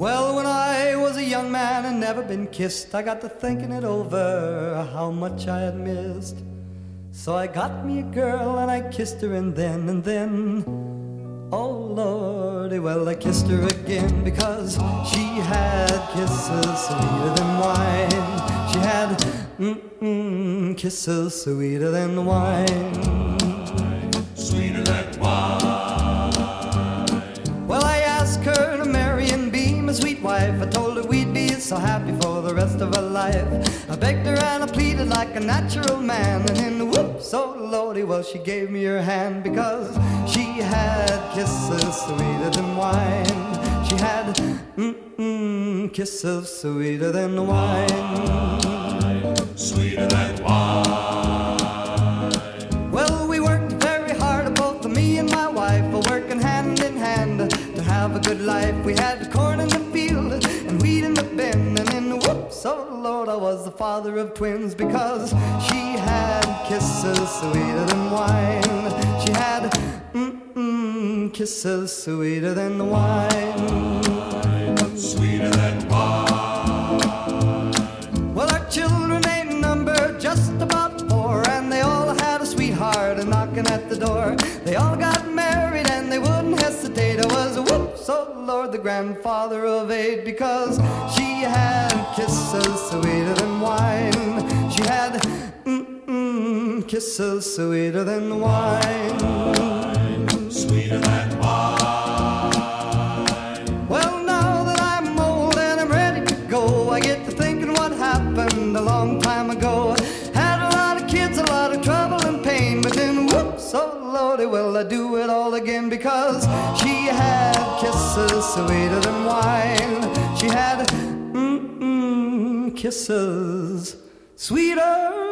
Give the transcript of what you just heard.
Well, when I was a young man and never been kissed, I got to thinking it over how much I had missed. So I got me a girl and I kissed her, and then and then, oh lordy, well I kissed her again because she had kisses sweeter than wine. She had mm-mm, kisses sweeter than wine. My sweet wife. I told her we'd be so happy for the rest of her life. I begged her and I pleaded like a natural man. And in the whoops, oh lordy, well, she gave me her hand because she had kisses sweeter than wine. She had mm-mm, kisses sweeter than wine. Sweeter than wine. Well, we worked very hard, both me and my wife, working hand in hand to have a good life. We had corn in the oh was the father of twins because she had kisses sweeter than wine. She had mm-mm, kisses sweeter than the wine. Sweeter than wine. Well, our children ain't numbered just about four, and they all had a sweetheart knocking at the door. They all got Lord, the grandfather of eight, because she had kisses sweeter than wine. She had mm-mm, kisses sweeter than wine. Sweeter than wine. Well, now that I'm old and I'm ready to go, I get I do it all again because she had kisses sweeter than wine. She had mm-mm, kisses sweeter.